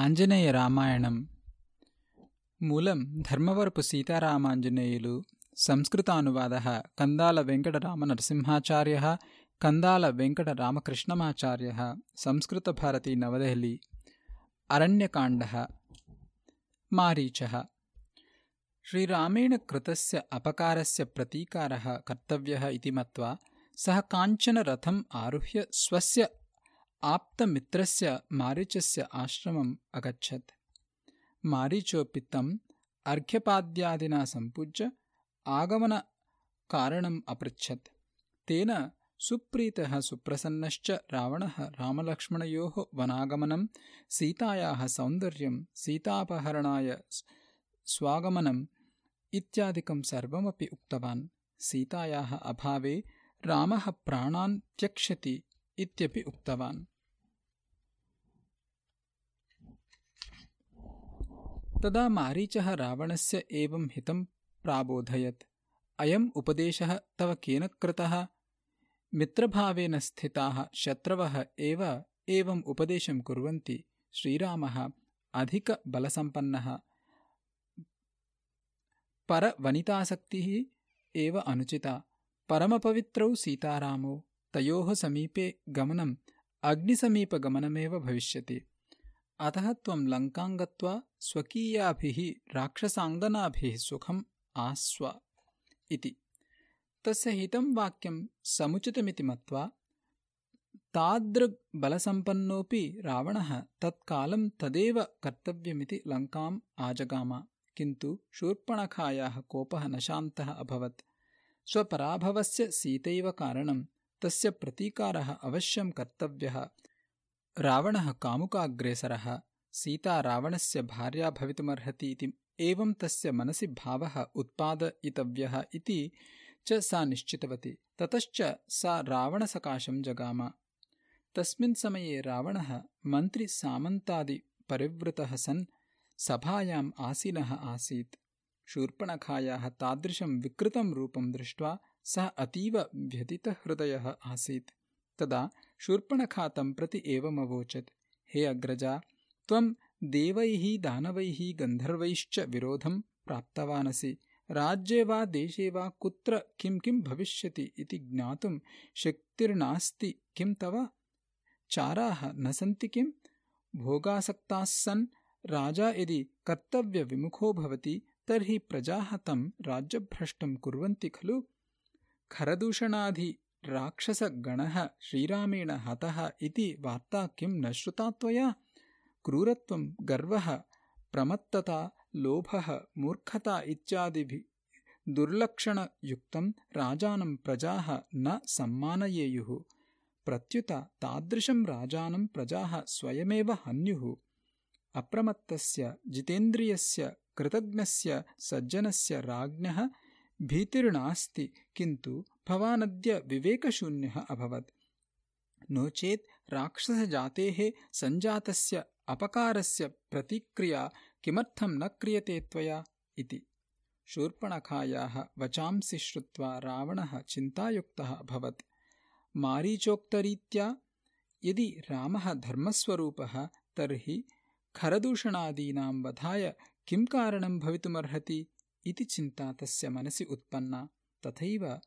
ఆంజనేయరామాయణం మూలం ధర్మవరపు సీతారామాంజనేయులు సంస్కృతానువాద కందాల వెంకటరామనరసింహాచార్య కందాల వెంకటరామకృష్ణమాచార్య సంస్కృతభారతి నవదెహలి అరణ్యకాండ మారీచ శ్రీరామేణ కృతస్య అపకారస్య ప్రతీకారः కర్తవ్యः इति मत्वा सः काञ्चन रथम् आरुह्य स्वस्य आप्तमित्रस्य मारीचस्य आश्रमम् अगच्छत्। मारीचोऽपि तम् अर्घ्यपाद्यादिना सम्पूज्य आगमनकारणम् अपृच्छत्। तेन सुप्रीतः सुप्रसन्नश्च रावणः रामलक्ष्मणयोः वनागमनं सीतायाः सौन्दर्यं सीतापहरणाय स्वागमनम् इत्यादिकं सर्वमपि उक्तवान्। सीतायाः अभावे रामः प्राणान् त्यक्ष्यति इत्यपि उक्तवान् तदा मारीचः रावणस्य एवं हितं प्राबोधयत्। अयम् उपदेशः तव केन कृतः? मित्रभावेन स्थिताः शत्रवः एव एवम् उपदेशं कुर्वन्ति श्रीरामः अधिकबलसम्पन्नः परवनितासक्तिः एव अनुचिता। परमपवित्रौ सीतारामौ तयोः समीपे गमनम् अग्निसमीपगमनमेव भविष्यति अतः त्वं लङ्कां गत्वा स्वकीयाभिः राक्षसाङ्गनाभिः सुखम् आस्व। इति। तस्य हितं वाक्यं समुचितमिति मत्वा तादृग्बलसम्पन्नोऽपि रावणः तत्कालं तदेव कर्तव्यमिति लङ्काम् आजगाम। किन्तु शूर्पणखायाः कोपः न शान्तः अभवत्। स्वपराभवस्य सीतैव कारणं तस्य प्रतीकारः अवश्यं कर्तव्यः रावणः कामुकाग्रेसरः सीता रावणस्य भार्या भवितुमर्हति इति एवं तस्य मनसि भावः उत्पादयितव्यः इति च सा निश्चितवती। ततश्च सा रावणसकाशं जगाम। तस्मिन् समये रावणः मन्त्रिसामन्तादिपरिवृतः सन् सभायाम् आसीनः आसीत्। शूर्पणखायाः तादृशं विकृतं रूपं दृष्ट्वा सः अतीव व्यथितहृदयः आसीत्। तदा शूर्पणखा तं प्रति एवमवोचत् हे अग्रजा त्वं देवैः दानवैः गन्धर्वैश्च विरोधं प्राप्तवानसि। राज्ये वा देशे वा कुत्र किं किं भविष्यति इति ज्ञातुं शक्तिर्नास्ति किं तव? चाराः न सन्ति किं? भोगासक्तास्सन् राजा यदि कर्तव्यविमुखो भवति तर्हि प्रजाः तं राज्यभ्रष्टं कुर्वन्ति खलु? खरदूषणाधि राक्षसगणः श्रीरामेण हतः इति वार्ता किं न श्रुता त्वया? क्रूरत्वं गर्वः प्रमत्तता लोभः मूर्खता इत्यादिभिः दुर्लक्षणयुक्तं राजानं प्रजाः न सम्मानयेयुः। प्रत्युत तादृशं राजानं प्रजाः स्वयमेव हन्युः। अप्रमत्तस्य जितेन्द्रियस्य कृतज्ञस्य सज्जनस्य राज्ञः भीतिर्नास्ति किन्तु भवानद्य विवेकशून्यः अभवत्। नो चेत् राक्षसजातेः सञ्जातस्य अपकारस्य प्रतिक्रिया किमर्थं न क्रियते त्वया इति। शूर्पणखायाः वचांसि श्रुत्वा रावणः चिन्तायुक्तः अभवत्। मारीचोक्तरीत्या यदि रामः धर्मस्वरूपः तर्हि खरदूषणादीनां वधाय किं कारणं भवितुमर्हति इति चिन्ता तस्य मनसि उत्पन्ना। तथैव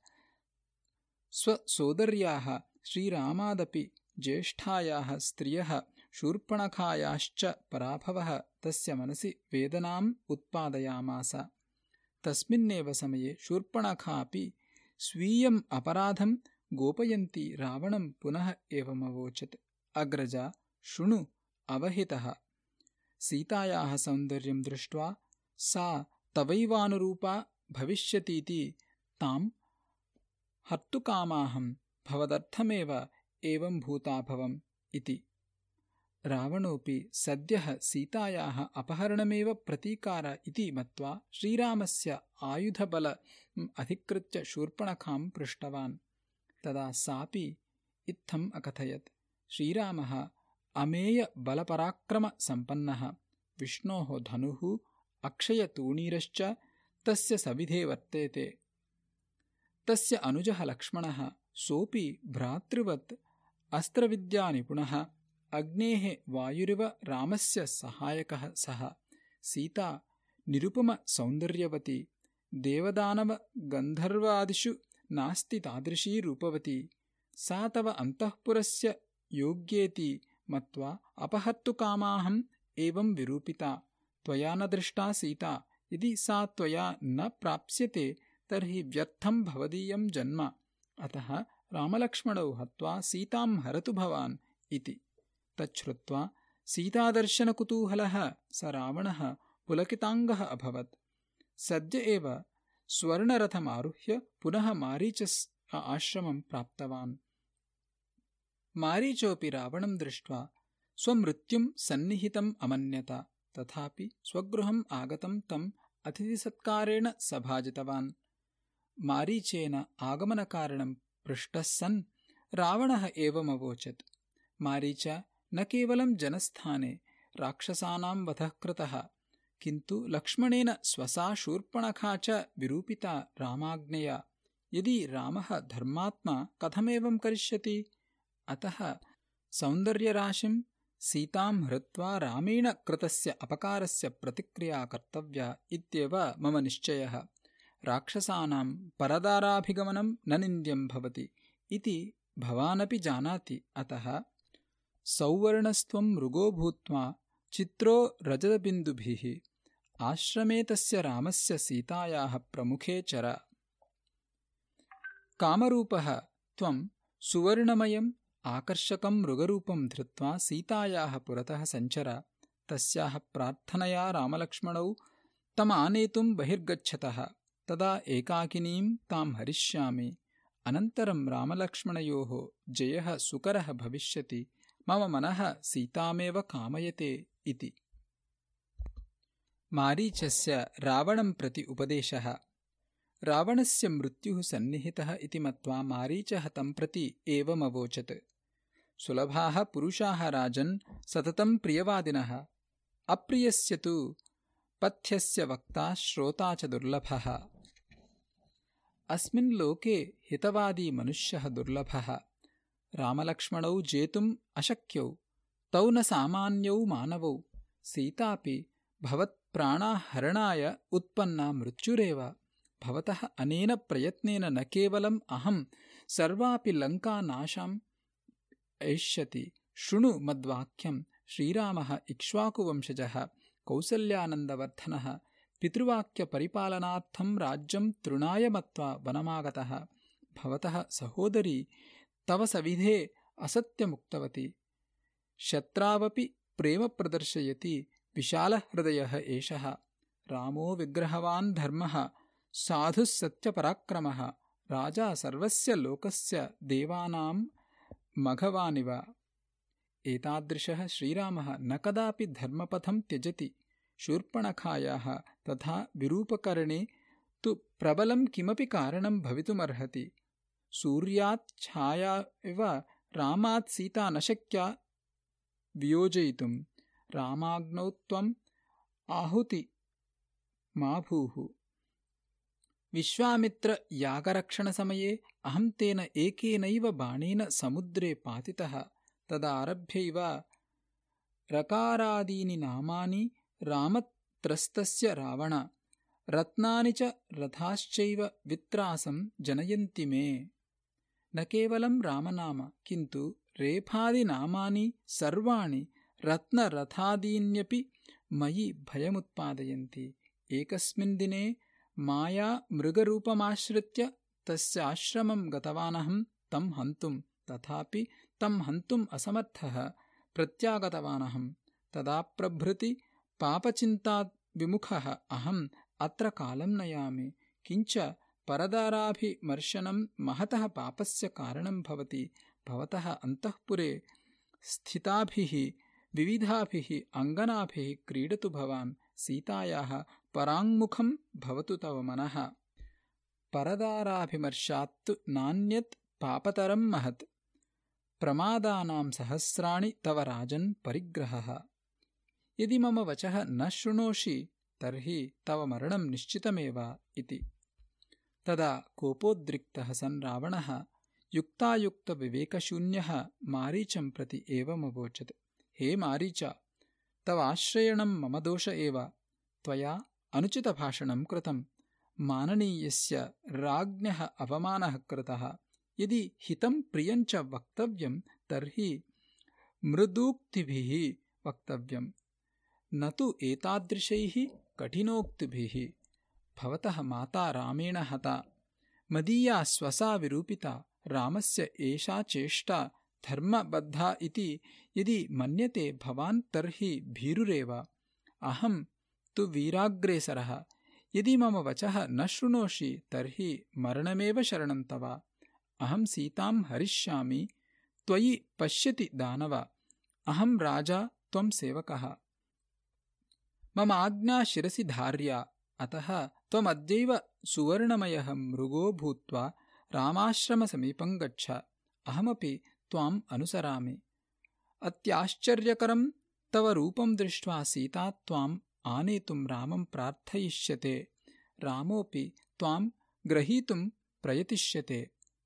स्वसोदर्याः श्रीरामादपि ज्येष्ठायाः स्त्रियः शूर्पणखायाश्च पराभवः तस्य मनसि वेदनाम् उत्पादयामास। तस्मिन्नेव समये शूर्पणखापि स्वीयम् अपराधं गोपयन्ती रावणं पुनः एवमवोचत्। अग्रजा शृणु अवहितः। सीतायाः सौन्दर्यं दृष्ट्वा सा तवैवानुरूपा भविष्यतीति तां हर्तुकामाहं भवदर्थमेव एवं भूताभवम् इति। रावणोऽपि सद्यः सीतायाः अपहरणमेव प्रतीकार इति मत्वा श्रीरामस्य आयुधबलम् अधिकृत्य शूर्पणखां पृष्टवान्। तदा सापि इत्थम् अकथयत्। श्रीरामः अमेयबलपराक्रमसम्पन्नः। विष्णोः धनुः अक्षयतूणीरश्च तस्य सविधे वर्तेते। तस्य अनुजः लक्ष्मणः सोऽपि भ्रातृवत् अस्त्रविद्यानिपुणः अग्नेः वायुरिव रामस्य सहायकः सः। सीता निरुपमसौन्दर्यवती देवदानवगन्धर्वादिषु नास्ति तादृशी रूपवती। सा तव अन्तःपुरस्य योग्येति मत्वा अपहर्तुकामाहम् एवं विरूपिता त्वया न दृष्टा सीता। यदि सा त्वया न प्राप्स्यते तर्हि व्यर्थं भवदीयं जन्म। अतः रामलक्ष्मणौ हत्वा सीतां हरतु भवान् इति। तच्छ्रुत्वा सीतादर्शनकुतूहलः स रावणः पुलकिताङ्गः अभवत्। सद्य एव स्वर्णरथमारुह्य पुनः मारीचस् आश्रमं प्राप्तवान्। मारीचोऽपि रावणं दृष्ट्वा स्वमृत्युं सन्निहितम् अमन्यत तथापि स्वगृहम् आगतं तम् अतिथिसत्कारेण सभाजितवान्। मारीचेन आगमनकारणं पृष्टः सन् रावणः एवमवोचत्। मारीच न केवलं जनस्थाने राक्षसानां वधः कृतः किन्तु लक्ष्मणेन स्वसा शूर्पणखा च विरूपिता रामाज्ञया। यदि रामः धर्मात्मा कथमेवं करिष्यति? अतः सौन्दर्यराशिं सीतां हृत्वा रामेण कृतस्य अपकारस्य प्रतिक्रिया कर्तव्या इत्येव मम निश्चयः। राक्षसानां परदाराभिगमनं न निन्द्यं भवति इति भवानपि जानाति। अतः सौवर्णस्त्वं मृगो भूत्वा चित्रो रजतबिन्दुभिः आश्रमे तस्य रामस्य सीतायाः प्रमुखे चर। कामरूपः त्वं सुवर्णमयं आकर्षकं मृगरूपं धृत्वा सीतायाः पुरतः सञ्चर। तस्याः प्रार्थनया रामलक्ष्मणौ तमानेतुं बहिर्गच्छतः। तदा एकाकिनीं तां हरिष्यामि। अनन्तरं रामलक्ष्मणयोः जयः सुकरः भविष्यति। मम मनः सीतामेव कामयते इति। मारीचस्य रावणं प्रति उपदेशः रावणस्य मृत्युः सन्निहितः इति मत्वा मारीचः तं प्रति एवमवोचत् सुलभाः पुरुषाः राजन् सततं प्रियवादिनः। अप्रियस्य तु पथ्यस्य वक्ता श्रोता च दुर्लभः। अस्मिन् लोके हितवादी मनुष्यः दुर्लभः। रामलक्ष्मणौ जेतुम् अशक्यौ तौ न सामान्यौ मानवौ। सीतापि भवत्प्राणाहरणाय उत्पन्ना मृत्युरेव भवतः अनेन प्रयत्नेन न केवलम् अहं सर्वापि लङ्कानाशां ऐष्यति। शृणु मद्वाक्यं श्रीरामः इक्ष्वाकुवंशजः कौसल्यानन्दवर्धनः पितृवाक्यपरिपालनार्थं राज्यं तृणाय मत्वा वनमागतः। भवतः सहोदरी तव सविधे असत्यमुक्तवती। शत्रावपि प्रेम प्रदर्शयति विशालहृदयः एषः। रामो विग्रहवान् धर्मः साधुः सत्यपराक्रमः राजा सर्वस्य लोकस्य देवानां मघवानिव। एतादृशः श्रीरामः न कदापि धर्मपथं त्यजति। शूर्पणखायाः तथा विरूपकरणे तु प्रबलं किमपि कारणं भवितुमर्हति। सूर्यात् छाया इव रामात् सीता न शक्या वियोजयितुं रामाग्नौ त्वम् आहुति मा भूः विश्वामित्रयागरक्षणसमये अहं तेन एकेनैव बाणेन समुद्रे पातितः तदारभ्यैव रकारादीनि नामानि रामत्रस्तस्य रावण रत्नानि च रथाश्चैव वित्रासं जनयन्ति मे। न केवलं रामनाम किन्तु रेफादिनामानि सर्वाणि रत्नरथादीन्यपि मयि भयमुत्पादयन्ति। एकस्मिन् दिने माया मृगरूपमाश्रित्य तस्य आश्रमं गतवानहं तं हन्तुं तथापि तं हन्तुम् असमर्थः प्रत्यागतवानहं। तदा प्रभृति पापचिन्ताविमुखः अहम् अत्र कालं नयामि। किञ्च परदाराभिमर्शनं महतः पापस्य कारणं भवति। भवतः अन्तःपुरे स्थिताभिः विविधाभिः अङ्गनाभिः क्रीडतु भवान्। सीतायाः पराङ्मुखं भवतु तव मनः। परदाराभिमर्शात्तु नान्यत् पापतरं महत्। प्रमादानां सहस्राणि तव राजन् परिग्रहः। यदि मम वचः न शृणोषि तर्हि तव मरणं निश्चितमेव इति। तदा कोपोद्रिक्तः सन् रावणः युक्तायुक्तविवेकशून्यः मारीचं प्रति एवमवोचत्। हे मारीच तवाश्रयणं मम दोष एव। त्वया अनुचितभाषणं कृतं। माननीयस्य राज्ञः अपमानः कृतः। यदि हितं प्रियञ्च वक्तव्यं तर्हि मृदूक्तिभिः वक्तव्यम्। न तु एतादृशैः कठिनोक्तिभिः। भवतः माता रामेण हता मदीया स्वसा विरूपिता। रामस्य एषा चेष्टा धर्मबद्धा इति। यदि मन्यते भवान् तर्हि भीरुरेव। अहं तु वीराग्रेसरः। यदि मम वचः न शृणोषि तर्हि मरणमेव शरणं तव। अहं सीतां हरिष्यामि त्वयि पश्यति दानव। अहं राजा त्वं सेवकः। मम आज्ञा शिरसि धार्या। अतः त्वमद्यैव सुवर्णमयः मृगो भूत्वा रामाश्रमसमीपं गच्छ। अहमपि त्वाम् अनुसरामि। अत्याश्चर्यकरं तव रूपं दृष्ट्वा सीता त्वाम् आनेतुं रामं प्रार्थयिष्यते। रामोऽपि त्वां ग्रहीतुं प्रयतिष्यते।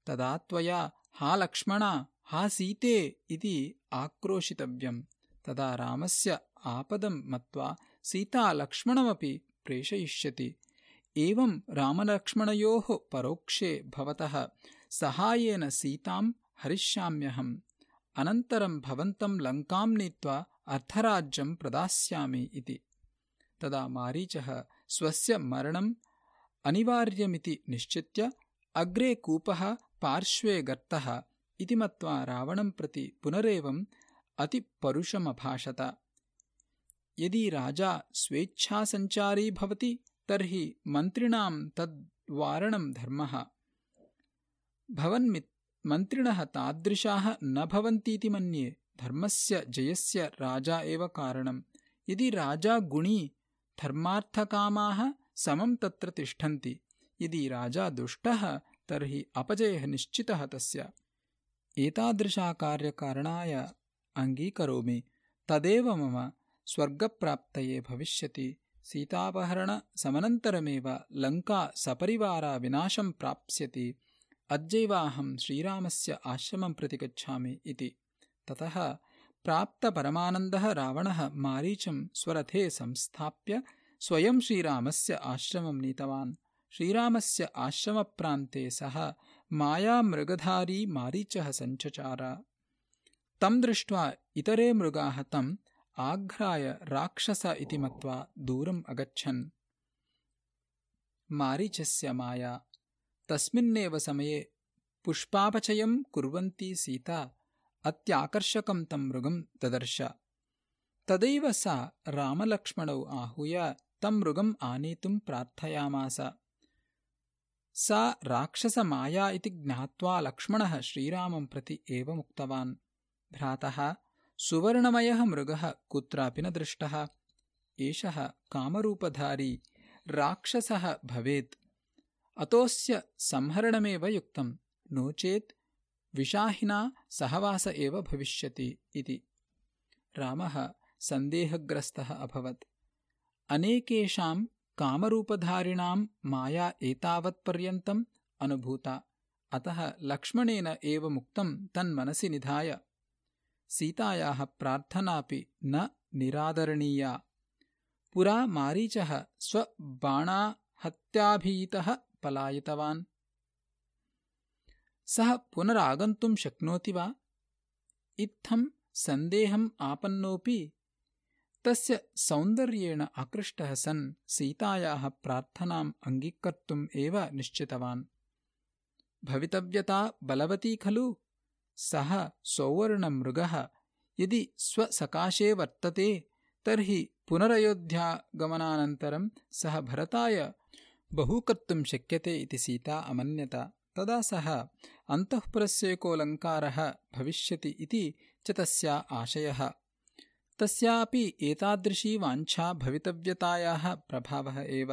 तदा त्वया हा लक्ष्मणा हा सीते इति आक्रोशितव्यम्। तदा रामस्य आपदं मत्वा सीता लक्ष्मणमपि प्रेषयिष्यति। एवं रामलक्ष्मणयोः परोक्षे भवतः सहायेन सीतां हरिष्याम्यहम्। अनन्तरं भवन्तं लङ्कां नीत्वा अर्धराज्यं प्रदास्यामि इति तदा मारीचः स्वस्य मरणम् अनिवार्यमिति निश्चित्य अग्रे कूपः पार्श्वे गर्तः इति मत्वा रावणं प्रति पुनरेवम् अतिपरुषमभाषत। यदि राजा स्वेच्छासञ्चारी भवति तर्हि मन्त्रिणां तद्वारणं धर्मः। भवन्मित् मन्त्रिणः तादृशाः न भवन्तीति मन्ये धर्मस्य जयस्य राजा एव कारणम्। यदि राजा गुणी धर्मार्थकामाः समं तत्र तिष्ठन्ति। यदि राजा दुष्टः तर्हि अपजयः निश्चितः तस्य। एतादृशाकार्यकारणाय अङ्गीकरोमि। तदेव मम स्वर्गप्राप्तये भविष्यति। सीतापहरणसमनन्तरमेव लङ्का सपरिवाराविनाशं प्राप्स्यति। अद्यैवाहं श्रीरामस्य आश्रमं प्रति गच्छामि इति। ततः प्राप्तपरमानन्दः रावणः मारीचं स्वरथे संस्थाप्य स्वयं श्रीरामस्य आश्रमं नीतवान्। श्रीरामस्य आश्रमप्रान्ते सः मायामृगधारी मारीचः सञ्चचार। तं दृष्ट्वा इतरे मृगाः तम् आघ्राय राक्षस इति मत्वा दूरम् अगच्छन्। मारीचस्य माया। तस्मिन्नेव समये पुष्पापचयं कुर्वन्ती सीता अत्याकर्षकं तं मृगं ददर्श। तदैव सा रामलक्ष्मणौ आहूय तं मृगम् आनेतुं प्रार्थयामास। सा राक्षसमाया इति ज्ञात्वा लक्ष्मणः श्रीरामं प्रति एवमुक्तवान् भ्रातः सुवर्णमयः मृगः कुत्रापि न दृष्टः। एषः कामरूपधारी राक्षसः भवेत्। अतोऽस्य संहरणमेव युक्तं। नो चेत् विशाहिना सहवास एव भविष्यति इति। रामः सन्देहग्रस्तः अभवत्। अनेकेषां कामरूपधारिणां माया एतावत्पर्यन्तम् अनुभूता। अतः लक्ष्मणेन एव मुक्तं तन्मनसि निधाय। सीतायाः प्रार्थनापि न निरादरणीया। पुरा मारीचः स्वबाणाहत्याभीतः पलायितवान् सः पुनरागन्तुं शक्नोति वा? इत्थं सन्देहम् आपन्नोऽपि तस्य सौन्दर्येण आकृष्टः सन् सीतायाः प्रार्थनाम् अङ्गीकर्तुम् एव निश्चितवान्। भवितव्यता बलवती खलु? सः सौवर्णमृगः यदि स्वसकाशे वर्तते तर्हि पुनरयोध्यागमनानन्तरं सः भरताय बहु कर्तुं शक्यते इति सीता अमन्यत। तदा सः अन्तःपुरस्येकोऽलङ्कारः भविष्यति इति च तस्या आशयः। तस्यापि एतादृशी वाञ्छा भवितव्यतायाः प्रभावः एव।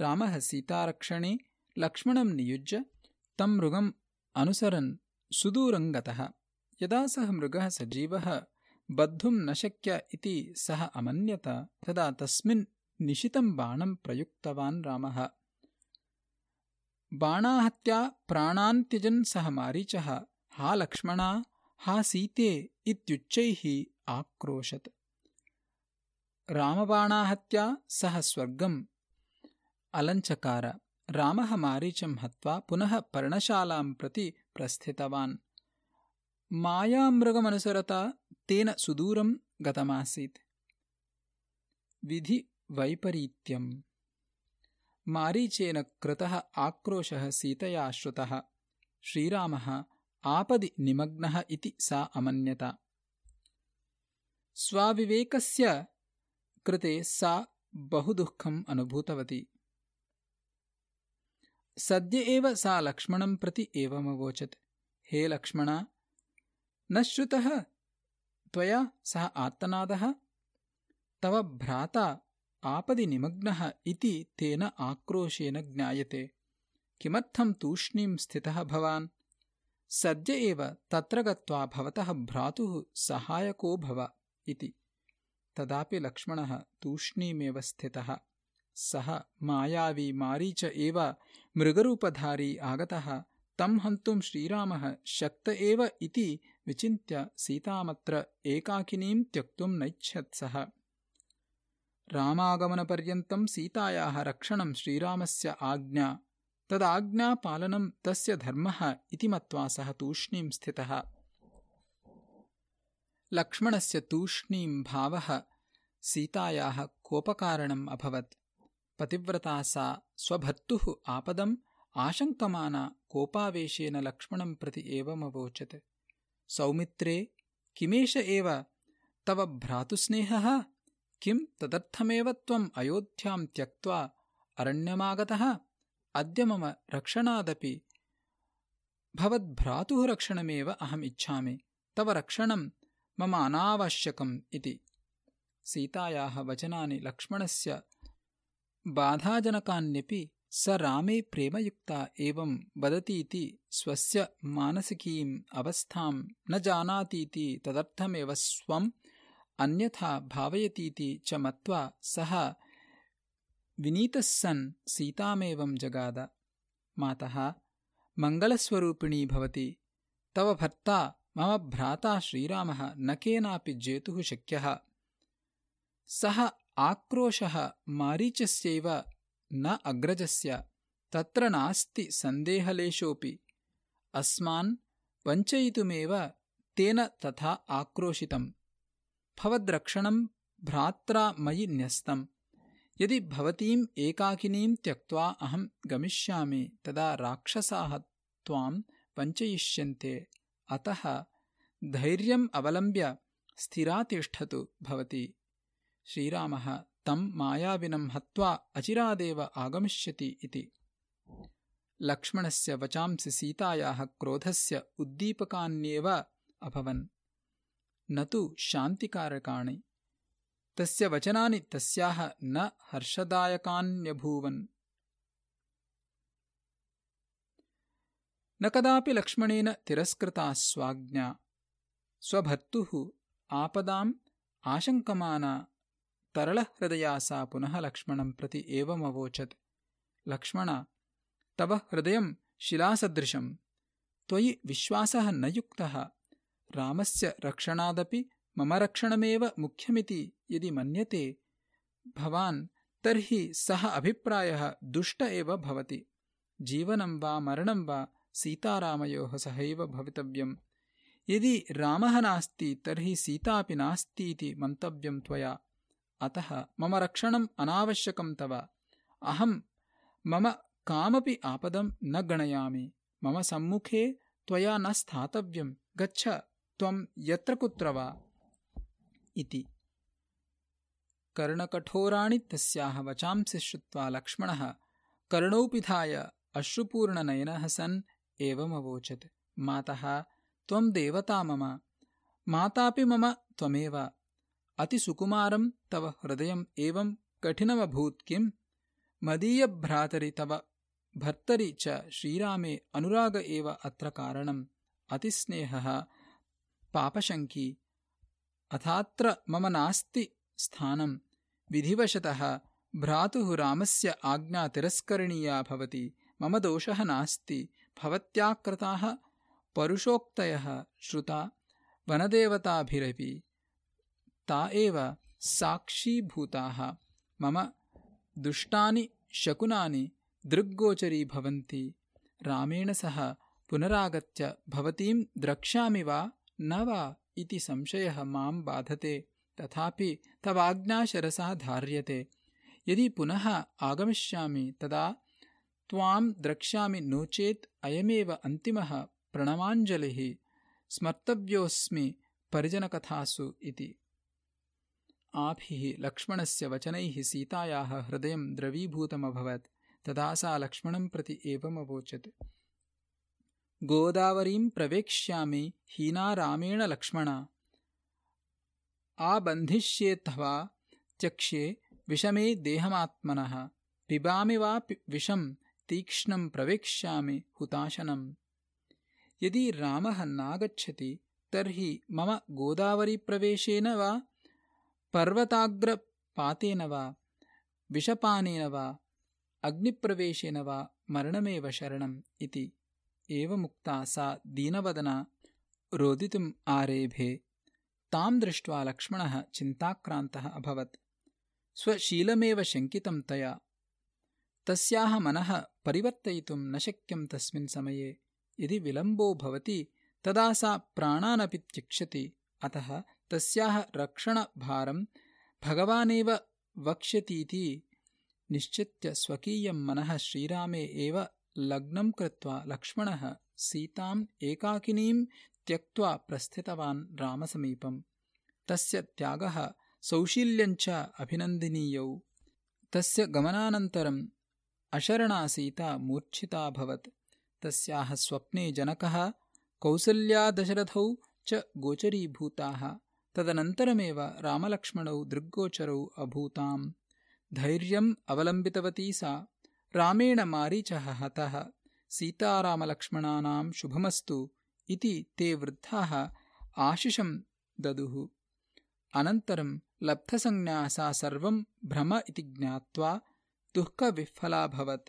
रामः सीतारक्षणे लक्ष्मणं नियुज्य तं मृगम् अनुसरन् सुदूरङ्गतः। यदा सः मृगः सजीवः बद्धुं न शक्य इति सः अमन्यत तदा तस्मिन् निशितं बाणं प्रयुक्तवान् रामः बाणाहत्या प्राणान् त्यजन् सः मारीचः हा लक्ष्मणा हा सीते इत्युच्चैः आक्रोशत्। रामबाणाहत्या सः स्वर्गम्। अलञ्चकार। रामः मारीचं हत्वा पुनः पर्णशालां प्रति प्रस्थितवान्। मायामृगमनुसरता तेन सुदूरं गतमासीत्। विधिवैपरीत्यम् मारीचेन कृतः आक्रोशः सीतया श्रुतः। श्रीरामः आपदि निमग्नः इति सा अमन्यत। स्वाविवेकस्य कृते सा बहुदुःखम् अनुभूतवती। सद्य एव सा लक्ष्मणं प्रति एवमवोचत्। हे लक्ष्मण न श्रुतः त्वया सः आत्तनादः तव भ्राता आपदि निमग्नः इति तेन आक्रोशेन ज्ञायते। किमर्थं तूष्णीं स्थितः भवान्? सद्य एव तत्र गत्वा भवतः भ्रातुः सहायको भव इति। तदापि लक्ष्मणः तूष्णीमेव स्थितः। सः मायावी मारीच एव मृगरूपधारी आगतः। तं हन्तुं श्रीरामः शक्त एव इति विचिन्त्य सीतामत्र एकाकिनीं त्यक्तुं नैच्छत् सः रामागमनपर्यन्तं सीतायाः रक्षणं श्रीरामस्य आज्ञा तदाज्ञापालनं तस्य धर्मः इति मत्वा सः तूष्णीं स्थितः। लक्ष्मणस्य तूष्णीं भावः सीतायाः कोपकारणम् अभवत्। पतिव्रता सा स्वभर्तुः आपदम् आशङ्कमाना कोपावेशेन लक्ष्मणं प्रति एवमवोचत्। सौमित्रे किमेष एव तव भ्रातुस्नेहः किं तदर्थमेव त्वम् अयोध्यां त्यक्त्वा अरण्यमागतः अद्य मम रक्षणादपि भवद्भ्रातुः रक्षणमेव अहम् इच्छामि। तव रक्षणं मम अनावश्यकम् इति। सीतायाः वचनानि लक्ष्मणस्य बाधाजनकान्यपि स रामे प्रेमयुक्ता एवं वदतीति स्वस्य मानसिकीम् अवस्थां न जानातीति तदर्थमेव स्वम् अन्यथा भावयतीति च मत्वा सः विनीतः सन् सीतामेवं जगाद। मातः मङ्गलस्वरूपिणी भवति तव भर्ता मम भ्राता श्रीरामः न केनापि जेतुः शक्यः। सः आक्रोशः मारीचस्यैव न अग्रजस्य तत्र नास्ति सन्देहलेशोऽपि। अस्मान् वञ्चयितुमेव तेन तथा आक्रोशितम् भवद्रक्षणं भ्रात्रा मयि न्यस्तम्। यदि भवतीम् एकाकिनीं त्यक्त्वा अहं गमिष्यामि तदा राक्षसाः त्वां वञ्चयिष्यन्ते। अतः धैर्यम् अवलम्ब्य स्थिरा तिष्ठतु भवति। श्रीरामः तं मायाविनं हत्वा अचिरादेव आगमिष्यति इति। लक्ष्मणस्य वचांसि सीतायाः क्रोधस्य उद्दीपकान्येव अभवन् न तु शान्तिकारकाणि। तस्य वचनानि तस्याः न हर्षदायकान्यभूवन्। न कदापि लक्ष्मणेन तिरस्कृता स्वाज्ञा। स्वभर्तुः आपदाम् आशङ्कमाना। तरलहृदया सा पुनः लक्ष्मणं प्रति एवमवोचत्। लक्ष्मण तव हृदयं शिलासदृशम्। त्वयि विश्वासः न युक्तः रामस्य रक्षणादपि मम रक्षणमेव मुख्यमिति यदि मन्यते भवान् तर्हि सः अभिप्रायः दुष्ट एव भवति। जीवनं वा मरणं वा सीतारामयोः सहैव भवितव्यम्। यदि रामः नास्ति तर्हि सीतापि नास्तीति मन्तव्यं त्वया। अतः मम रक्षणम् अनावश्यकं तव। अहं मम कामपि आपदं न गणयामि। मम सम्मुखे त्वया न स्थातव्यं। गच्छ त्वं यत्र कुत्र वा इति। कर्णकठोराणि तस्याः वचांसि श्रुत्वा लक्ष्मणः कर्णौ पिधाय अश्रुपूर्णनयनः सन् एवमवोचत्। मातः त्वं देवता मम। मातापि मम त्वमेव। अतिसुकुमारं तव हृदयम् एवं कठिनमभूत् किम्? मदीयभ्रातरि तव भर्तरि च श्रीरामे अनुराग एव अत्र कारणम्। अतिस्नेहः पापशङ्की अथात्र मम नास्ति स्थानं विधिवशतः भ्रातुः रामस्य आज्ञा तिरस्करणीया भवति। मम दोषः नास्ति। भवत्या कृताः परुषोक्तयः श्रुता वनदेवताभिरपि। ता एव साक्षीभूताः। मम दुष्टानि शकुनानि दृग्गोचरी भवन्ति। रामेण सह पुनरागत्य भवतीं द्रक्ष्यामि वा न वा इति संशयः मां बाधते तथापि तवाज्ञाशरसः धार्यते। यदि पुनः आगमिष्यामि तदा त्वां द्रक्ष्यामि नो चेत् अयमेव अन्तिमः प्रणमाञ्जलिः स्मर्तव्योऽस्मि परिजनकथासु इति। आभिः लक्ष्मणस्य वचनैः सीतायाः हृदयं द्रवीभूतमभवत् तदा सा लक्ष्मणं प्रति एवमवोचत् गोदावरीं प्रवेक्ष्यामि हीना रामेण लक्ष्मण आबन्धिष्येऽथवा त्यक्ष्ये विषमे देहमात्मनः पिबामि वा विषं तीक्ष्णं प्रवेक्ष्यामि हुताशनम् यदि रामः नागच्छति तर्हि मम गोदावरीप्रवेशेन वा पर्वताग्रपातेन वा विषपानेन वा अग्निप्रवेशेन वा मरणमेव शरणम् इति एवमुक्ता सा दीनवदना रोदितुम् आरेभे। तां दृष्ट्वा लक्ष्मणः चिन्ताक्रान्तः अभवत्। स्वशीलमेव शङ्कितं तया। तस्याः मनः परिवर्तयितुं न शक्यं तस्मिन् समये। यदि विलम्बो भवति तदा सा प्राणानपि त्यक्षति अतः तस्याः रक्षणभारं भगवानेव वक्ष्यतीति निश्चित्य स्वकीयं मनः श्रीरामे एव लग्नं कृत्वा लक्ष्मणः सीताम् एकाकिनीं त्यक्त्वा प्रस्थितवान् रामसमीपम्। तस्य त्यागः सौशील्यञ्च अभिनन्दनीयौ। तस्य गमनानन्तरम् अशरणा सीता मूर्च्छिताभवत् तस्याः स्वप्ने जनकः कौसल्यादशरथौ च गोचरीभूताः। तदनन्तरमेव रामलक्ष्मणौ दृग्गोचरौ अभूताम्। धैर्यम् अवलम्बितवती सा रामेण मारीचः हतः सीतारामलक्ष्मणानां शुभमस्तु इति ते वृद्धाः आशिषं ददुः। अनन्तरं लब्धसंज्ञा सा सर्वं भ्रम इति ज्ञात्वा दुःखविह्वलाभवत्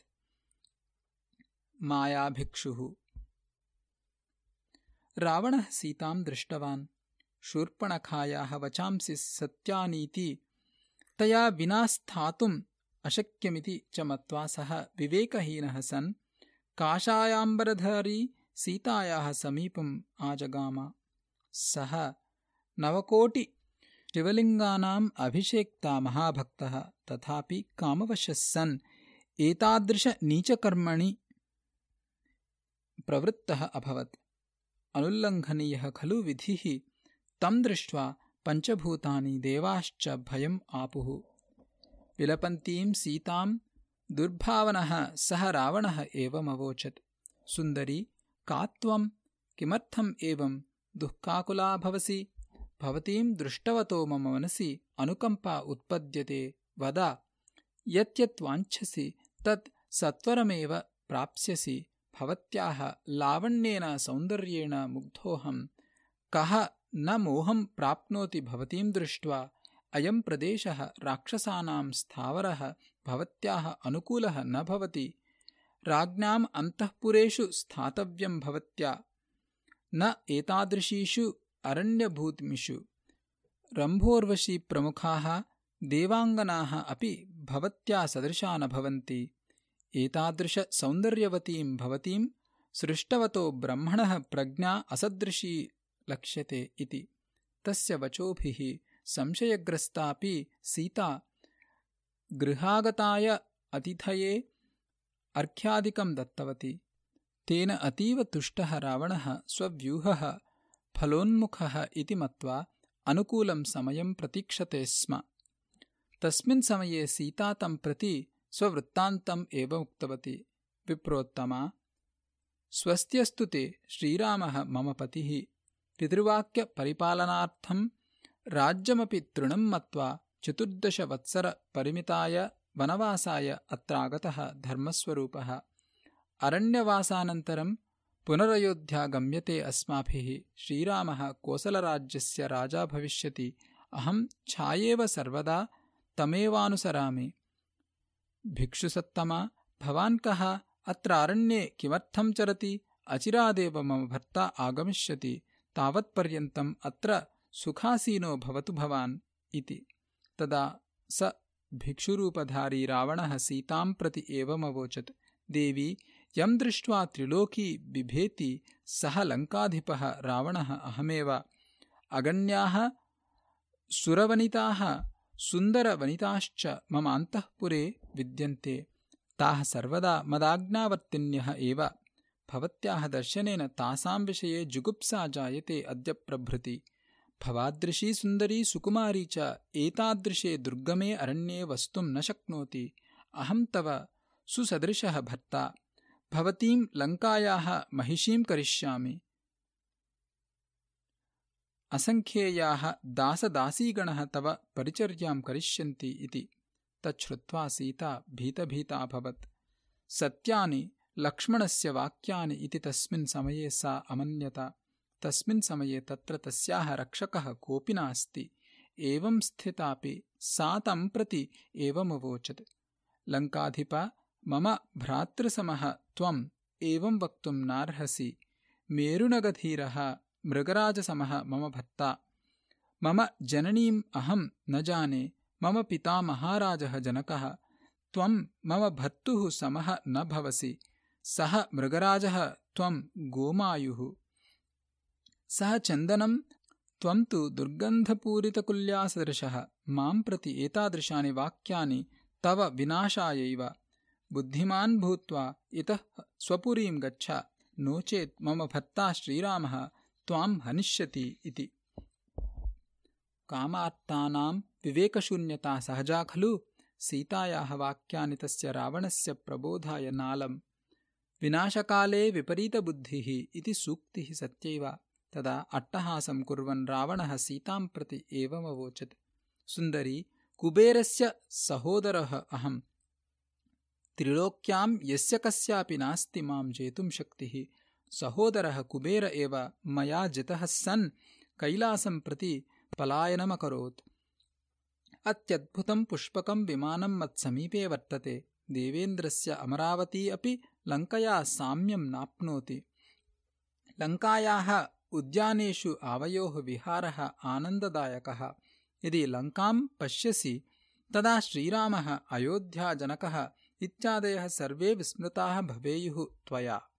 मायाभिक्षुः। रावणः सीतां दृष्टवान्। शूर्पणखायाः वचांसि सत्यानीति तया विना स्थातुम् अशक्यमिति च मत्वा सः विवेकहीनः सन्। काषायाम्बरधारी सीतायाः समीपम् आजगाम। सः नवकोटि शिवलिङ्गानाम् अभिषेक्ता महाभक्तः तथापि कामवशः सन्। एतादृशनीचकर्मणि प्रवृत्तः अभवत्। अनुल्लङ्घनीयः खलु विधिः। तं दृष्ट्वा पञ्चभूतानि देवाश्च भयम् आपुः विलपन्तीं सीतां दुर्भावनः सः रावणः एवमवोचत् सुन्दरी का त्वं? किमर्थम् एवं? दुःखाकुला भवसि। भवतीं दृष्टवतो मम मनसि अनुकम्पा उत्पद्यते। वद यत् वाञ्छसि तत् सत्वरमेव प्राप्स्यसि। भवत्याः लावण्येन सौन्दर्येण मुग्धोऽहम् कः न मोहं प्राप्नोति भवतीं दृष्ट्वा अयं प्रदेशः राक्षसानां स्थावरः भवत्याः अनुकूलः न भवति। राज्ञाम् अन्तःपुरेषु स्थातव्यं भवत्या। न एतादृशीषु अरण्यभूमिषु रम्भोर्वशीप्रमुखाः देवाङ्गनाः अपि भवत्या सदृशा न भवन्ति। एतादृशसौन्दर्यवतीं भवतीं सृष्टवतो ब्रह्मणः प्रज्ञा असदृशी लक्ष्यते इति। तस्य वचोभिः संशयग्रस्तापि सीता गृहागताय अतिथये अर्घ्यादिकं दत्तवती। तेन अतीव तुष्टः रावणः स्वव्यूहः फलोन्मुखः इति मत्वा अनुकूलं समयं प्रतीक्षते स्म। तस्मिन् समये सीता तं प्रति स्ववृत्तान्तम् एव उक्तवती। विप्रोत्तमा स्वस्त्यस्तु ते श्रीरामः मम पतिः। पितृवाक्यपरिपालनार्थं राज्यमपि तृणं मत्वा चतुर्दशवत्सरपरिमिताय वनवासाय अत्रागतः धर्मस्वरूपः। अरण्यवासानन्तरं पुनरयोध्या गम्यते अस्माभिः। श्रीरामः कोसलराज्यस्य राजा भविष्यति। अहं छायेव सर्वदा तमेवानुसरामि। भिक्षुसत्तमा भवान् कः? अत्र अरण्ये किमर्थं चरति? अचिरादेव मम भर्ता आगमिष्यति। तावत्पर्यन्तम् अत्र सुखासीनो भवतु भवान् इति। तदा स भिक्षुरूपधारी रावणः सीतां प्रति एवमवोचत्। देवी यं दृष्ट्वा त्रिलोकी बिभेति सः लङ्काधिपः रावणः अहमेव। अगण्याः सुरवनिताः सुन्दरवनिताश्च मम अन्तःपुरे विद्यन्ते। ताः सर्वदा मदाज्ञावर्तिन्यः एव। भवत्याः दर्शनेन तासां विषये जुगुप्सा जायते अद्य प्रभृति भवादृशी सुन्दरी सुकुमारी च एतादृशे दुर्गमे अरण्ये वस्तुं न शक्नोति। अहं तव सुसदृशः भर्ता। भवतीं लङ्कायाः महिषीं करिष्यामि। असङ्ख्येयाः दासदासीगणः तव परिचर्यां करिष्यन्ति इति। तच्छ्रुत्वा सीता भीतभीता अभवत्। सत्यानि लक्ष्मणस्य वाक्यानि इति तस्मिन् समये सा अमन्यत तस्मिन् समये तत्र तस्याः रक्षकः कोऽपि नास्ति। एवं स्थितापि सा तं प्रति एवमवोचत् लङ्काधिप मम भ्रातृसमः त्वम् एवं वक्तुं नार्हसि। मेरुनगधीरः मृगराजसमः मम भर्ता मम जननीम् अहं न जाने मम पिता महाराजः जनकः। त्वं मम भर्तुः समः न भवसि। सः मृगराजः त्वं गोमायुः सः चन्दनं त्वं तु दुर्गन्धपूरितकुल्यासदृशः। मां प्रति एतादृशानि वाक्यानि तव विनाशायैव। बुद्धिमान् भूत्वा इतः स्वपुरीं गच्छ। नो चेत् मम भर्ता श्रीरामः त्वां हनिष्यति इति। कामार्तानां विवेकशून्यता सहजा खलु। सीतायाः वाक्यानि तस्य रावणस्य प्रबोधाय नालम्। विनाशकाले विपरीतबुद्धिः इति सूक्तिः सत्यैव तदा अट्टहासं कुर्वन् रावणः सीतां प्रति एवमवोचत् सुन्दरी कुबेरस्य सहोदरः अहम्। त्रिलोक्यां यस्य कस्यापि नास्ति मां जेतुं शक्तिः। सहोदरः कुबेर एव मया जितः सन् कैलासं प्रति पलायनमकरोत्। अत्यद्भुतं पुष्पकं विमानं मत्समीपे वर्तते। देवेन्द्रस्य अमरावती अपि लङ्कया साम्यं नाप्नोति। लङ्कायाः उद्यानेषु आवयोः विहारः आनन्ददायकः। यदि लङ्कां पश्यसि तदा श्रीरामः अयोध्याजनकः इत्यादयः सर्वे विस्मृताः भवेयुः त्वया।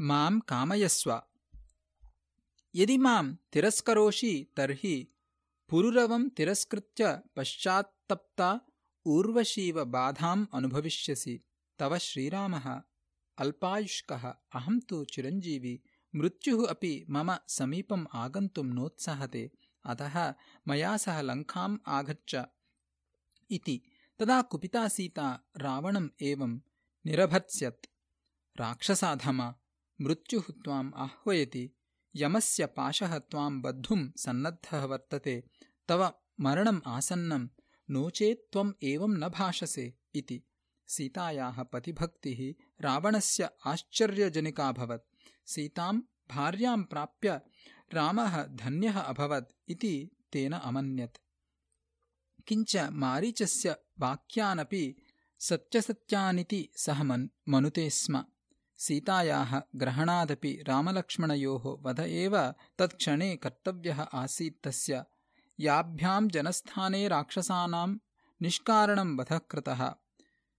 मां कामयस्व। यदि मां तिरस्करोषि तर्हि पुरुरवं तिरस्कृत्य पश्चात्तप्ता ऊर्वशीव बाधाम् अनुभविष्यसि। तव श्रीरामः अल्पायुष्कः। अहं तु चिरञ्जीवी मृत्युः अपि मम समीपम् आगन्तुं नोत्सहते। अतः मया सह लङ्काम् आगच्छ इति। तदा कुपिता सीता रावणम् एवं निरभत्स्यत्। राक्षसाधम मृत्युः त्वाम् आह्वयति। यमस्य पाशः त्वां बद्धुं सन्नद्धः वर्तते। तव मरणम् आसन्नं नो चेत् त्वम् एवं न भाषसे इति। सीतायाः पतिभक्तिः रावणस्य आश्चर्यजनिकाभवत् सीतां भार्यां प्राप्य रामः धन्यः अभवत् इति तेन अमन्यत्। किञ्च मारीचस्य वाक्यानपि सत्यसत्यानिति सः मन् मनुते स्म। सीतायाः ग्रहणादपि रामलक्ष्मणयोः वध एव तत्क्षणे कर्तव्यः आसीत् तस्य। याभ्यां जनस्थाने राक्षसानां निष्कारणं वधः कृतः।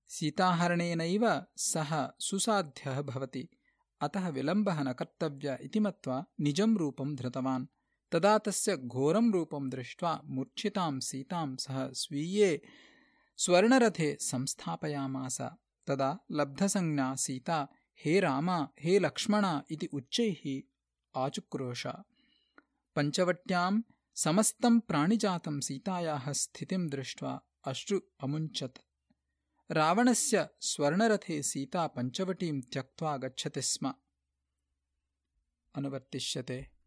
सीताहरणेनैव सः सुसाध्यः भवति अतः विलम्बः न कर्तव्य इति मत्वा निजं रूपं धृतवान्। तदा तस्य घोरं रूपं दृष्ट्वा मूर्छितां सीतां सः स्वीये स्वर्णरथे संस्थापयामास। तदा लब्धसंज्ञा सीता हे राम हे लक्ष्मण इति उच्चैः आचुक्रोश। पञ्चवट्यां समस्तं प्राणिजातं सीतायाः स्थितिं दृष्ट्वा अश्रु अमुञ्चत् रावणस्य स्वर्णरथे सीता पञ्चवटीं त्यक्त्वा गच्छति स्म। अनुवर्तिष्यते